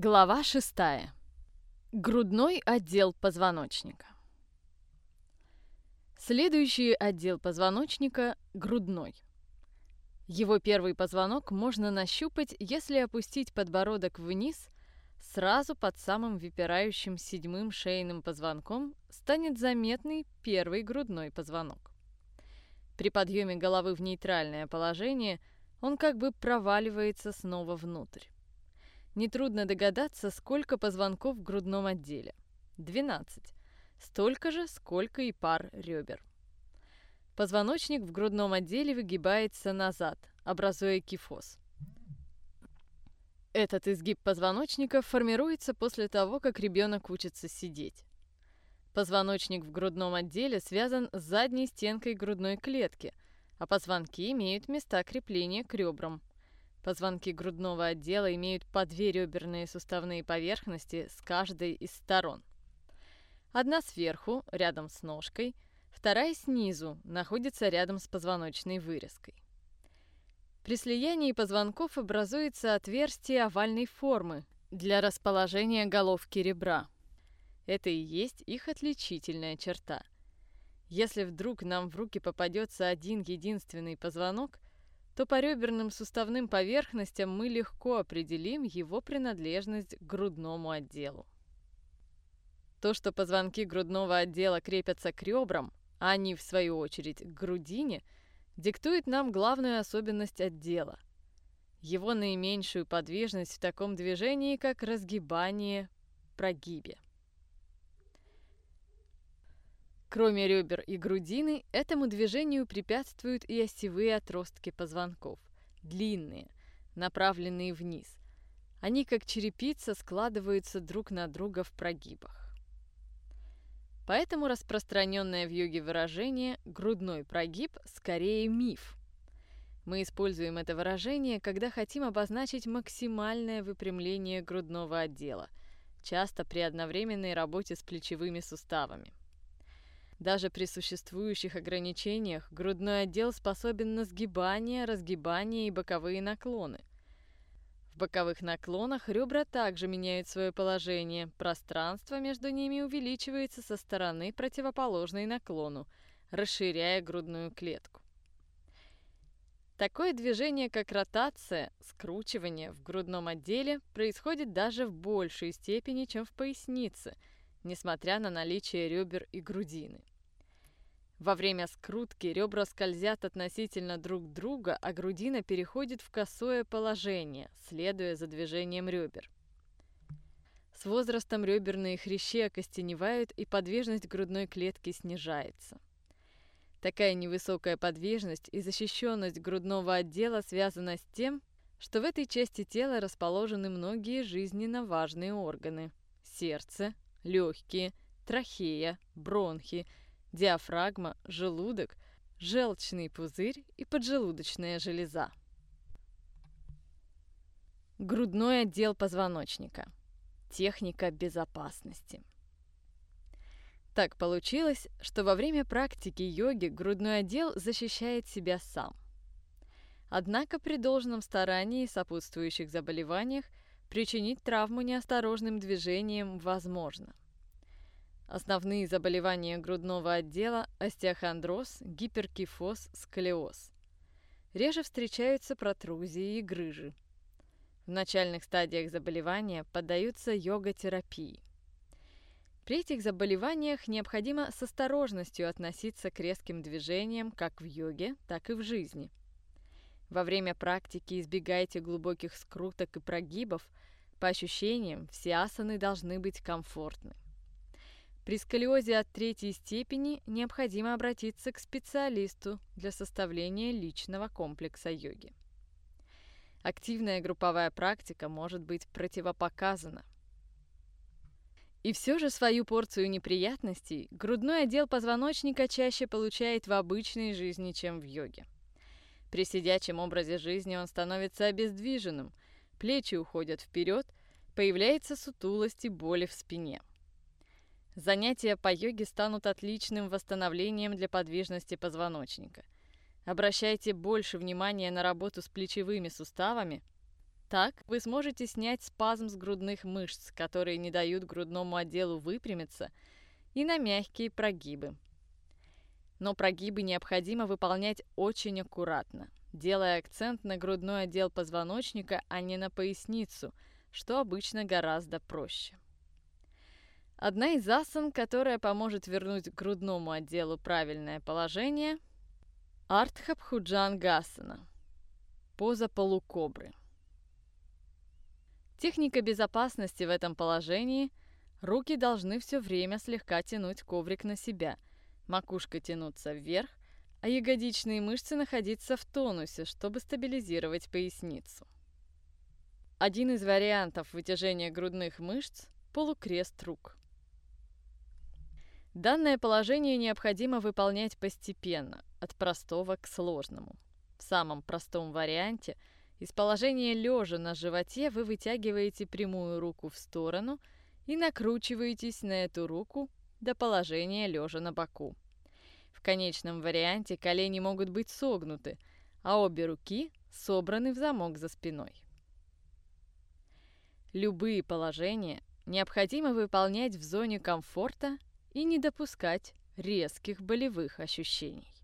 Глава 6. Грудной отдел позвоночника. Следующий отдел позвоночника – грудной. Его первый позвонок можно нащупать, если опустить подбородок вниз, сразу под самым выпирающим седьмым шейным позвонком станет заметный первый грудной позвонок. При подъеме головы в нейтральное положение он как бы проваливается снова внутрь. Нетрудно догадаться, сколько позвонков в грудном отделе. 12. Столько же, сколько и пар ребер. Позвоночник в грудном отделе выгибается назад, образуя кифоз. Этот изгиб позвоночника формируется после того, как ребенок учится сидеть. Позвоночник в грудном отделе связан с задней стенкой грудной клетки, а позвонки имеют места крепления к ребрам. Позвонки грудного отдела имеют по две реберные суставные поверхности с каждой из сторон. Одна сверху, рядом с ножкой, вторая снизу, находится рядом с позвоночной вырезкой. При слиянии позвонков образуется отверстие овальной формы для расположения головки ребра. Это и есть их отличительная черта. Если вдруг нам в руки попадется один единственный позвонок – то по реберным суставным поверхностям мы легко определим его принадлежность к грудному отделу. То, что позвонки грудного отдела крепятся к ребрам, а они, в свою очередь, к грудине, диктует нам главную особенность отдела – его наименьшую подвижность в таком движении, как разгибание прогибе. Кроме ребер и грудины, этому движению препятствуют и осевые отростки позвонков, длинные, направленные вниз. Они, как черепица, складываются друг на друга в прогибах. Поэтому распространенное в йоге выражение «грудной прогиб» скорее миф. Мы используем это выражение, когда хотим обозначить максимальное выпрямление грудного отдела, часто при одновременной работе с плечевыми суставами. Даже при существующих ограничениях грудной отдел способен на сгибание, разгибание и боковые наклоны. В боковых наклонах ребра также меняют свое положение, пространство между ними увеличивается со стороны противоположной наклону, расширяя грудную клетку. Такое движение, как ротация, скручивание в грудном отделе, происходит даже в большей степени, чем в пояснице – несмотря на наличие ребер и грудины. Во время скрутки ребра скользят относительно друг друга, а грудина переходит в косое положение, следуя за движением ребер. С возрастом реберные хрящи окостеневают и подвижность грудной клетки снижается. Такая невысокая подвижность и защищенность грудного отдела связана с тем, что в этой части тела расположены многие жизненно важные органы – сердце, легкие, трахея, бронхи, диафрагма, желудок, желчный пузырь и поджелудочная железа. Грудной отдел позвоночника. Техника безопасности. Так получилось, что во время практики йоги грудной отдел защищает себя сам. Однако при должном старании и сопутствующих заболеваниях Причинить травму неосторожным движением возможно. Основные заболевания грудного отдела – остеохондроз, гиперкифоз, сколиоз. Реже встречаются протрузии и грыжи. В начальных стадиях заболевания поддаются йога-терапии. При этих заболеваниях необходимо с осторожностью относиться к резким движениям как в йоге, так и в жизни – во время практики избегайте глубоких скруток и прогибов. По ощущениям, все асаны должны быть комфортны. При сколиозе от третьей степени необходимо обратиться к специалисту для составления личного комплекса йоги. Активная групповая практика может быть противопоказана. И все же свою порцию неприятностей грудной отдел позвоночника чаще получает в обычной жизни, чем в йоге. При сидячем образе жизни он становится обездвиженным, плечи уходят вперед, появляется сутулость и боли в спине. Занятия по йоге станут отличным восстановлением для подвижности позвоночника. Обращайте больше внимания на работу с плечевыми суставами, Так вы сможете снять спазм с грудных мышц, которые не дают грудному отделу выпрямиться, и на мягкие прогибы. Но прогибы необходимо выполнять очень аккуратно, делая акцент на грудной отдел позвоночника, а не на поясницу, что обычно гораздо проще. Одна из асан, которая поможет вернуть грудному отделу правильное положение – Артхабхуджангасана – поза полукобры. Техника безопасности в этом положении – руки должны все время слегка тянуть коврик на себя, макушка тянуться вверх, а ягодичные мышцы находиться в тонусе, чтобы стабилизировать поясницу. Один из вариантов вытяжения грудных мышц – полукрест рук. Данное положение необходимо выполнять постепенно, от простого к сложному. В самом простом варианте – из положения лежа на животе вы вытягиваете прямую руку в сторону и накручиваетесь на эту руку до положения лежа на боку. В конечном варианте колени могут быть согнуты, а обе руки собраны в замок за спиной. Любые положения необходимо выполнять в зоне комфорта и не допускать резких болевых ощущений.